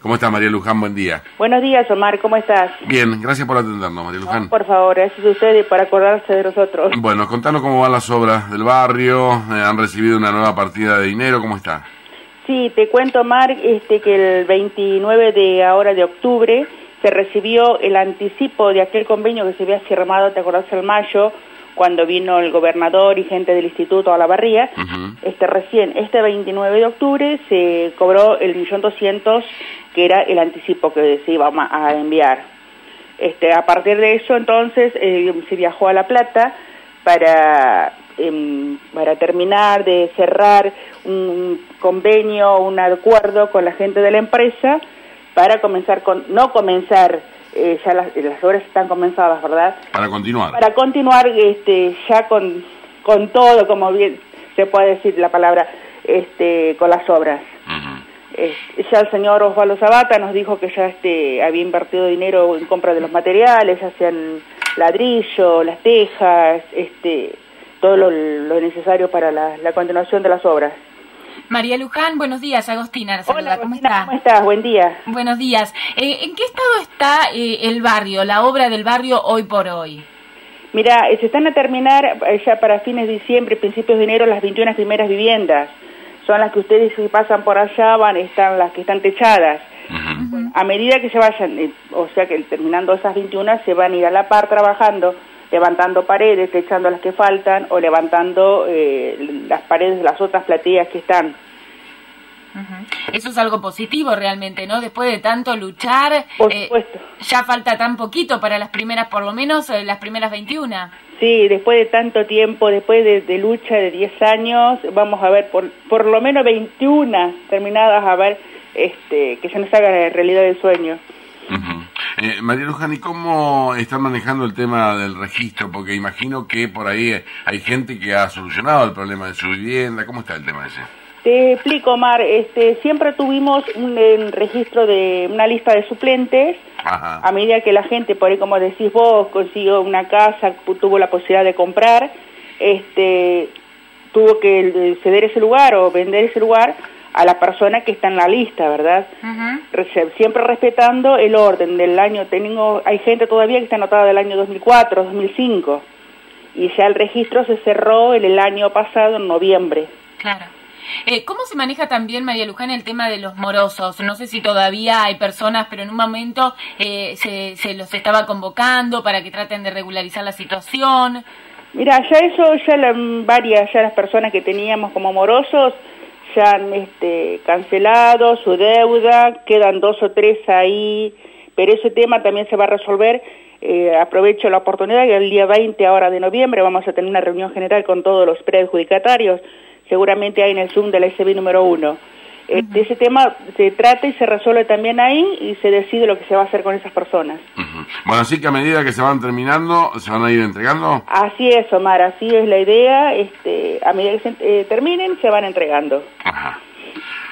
¿Cómo está María Luján? Buen día. Buenos días, Omar, ¿cómo estás? Bien, gracias por atendernos, María Luján. No, por favor, gracias a ustedes por acordarse de nosotros. Bueno, contanos cómo van las obras del barrio, eh, han recibido una nueva partida de dinero, ¿cómo está? Sí, te cuento, Omar, este, que el 29 de ahora de octubre se recibió el anticipo de aquel convenio que se había firmado, te acordás, el mayo, cuando vino el gobernador y gente del instituto a la barría. este, recién, este 29 de octubre, se cobró el millón doscientos, que era el anticipo que se iba a enviar. Este, a partir de eso, entonces, eh, se viajó a La Plata para, em, para terminar de cerrar un convenio, un acuerdo con la gente de la empresa para comenzar con, no comenzar eh, ya las, obras están comenzadas, ¿verdad? Para continuar. Para continuar este, ya con, con todo, como bien se puede decir la palabra, este, con las obras. ya el señor Osvaldo Zabata nos dijo que ya este, había invertido dinero en compra de los materiales, ya sean ladrillo, las tejas, este, todo lo, necesario para la continuación de las obras. María Luján, buenos días. Agostina, Hola, ¿cómo estás? ¿Cómo estás? Buen día. Buenos días. Eh, ¿En qué estado está eh, el barrio, la obra del barrio hoy por hoy? Mira, eh, se están a terminar ya para fines de diciembre, principios de enero, las 21 primeras viviendas. Son las que ustedes si pasan por allá van, están las que están techadas. A medida que se vayan, o sea que terminando esas 21, se van a ir a la par trabajando levantando paredes, echando las que faltan o levantando eh, las paredes de las otras platillas que están. Eso es algo positivo realmente, ¿no? Después de tanto luchar, por eh, supuesto. ya falta tan poquito para las primeras, por lo menos eh, las primeras 21. Sí, después de tanto tiempo, después de, lucha de 10 años, vamos a ver por, por lo menos 21 terminadas a ver este, que se nos haga realidad el sueño. Eh, María Luján, ¿y cómo están manejando el tema del registro? Porque imagino que por ahí hay gente que ha solucionado el problema de su vivienda. ¿Cómo está el tema ese? Te explico, Mar. Este, siempre tuvimos un, registro de una lista de suplentes. A medida que la gente, por ahí como decís vos, consiguió una casa, tuvo la posibilidad de comprar, este, tuvo que ceder ese lugar o vender ese lugar a la persona que está en la lista, ¿verdad? Siempre respetando el orden del año. Tengo, hay gente todavía que está anotada del año 2004, 2005, y ya el registro se cerró en el año pasado, en noviembre. Claro. Eh, ¿Cómo se maneja también, María Luján, el tema de los morosos? No sé si todavía hay personas, pero en un momento eh, se, se los estaba convocando para que traten de regularizar la situación. Mira, ya eso, ya la, varias, ya las personas que teníamos como morosos, ya han este, cancelado su deuda, quedan dos o tres ahí, pero ese tema también se va a resolver. Eh, aprovecho la oportunidad que el día 20 ahora de noviembre vamos a tener una reunión general con todos los preadjudicatarios, seguramente hay en el Zoom del SB número uno. Eh, ese tema se trata y se resuelve también ahí y se decide lo que se va a hacer con esas personas. Bueno, así que a medida que se van terminando, ¿se van a ir entregando? Así es, Omar, así es la idea. Este, a medida que se eh, terminen, se van entregando. Ajá.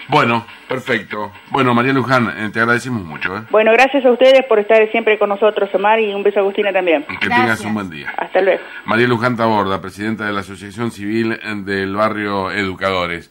Bueno, perfecto. Bueno, María Luján, eh, te agradecemos mucho. ¿eh? Bueno, gracias a ustedes por estar siempre con nosotros, Omar, y un beso a Agustina también. Que tengas un buen día. Hasta luego. María Luján Taborda, presidenta de la Asociación Civil del Barrio Educadores.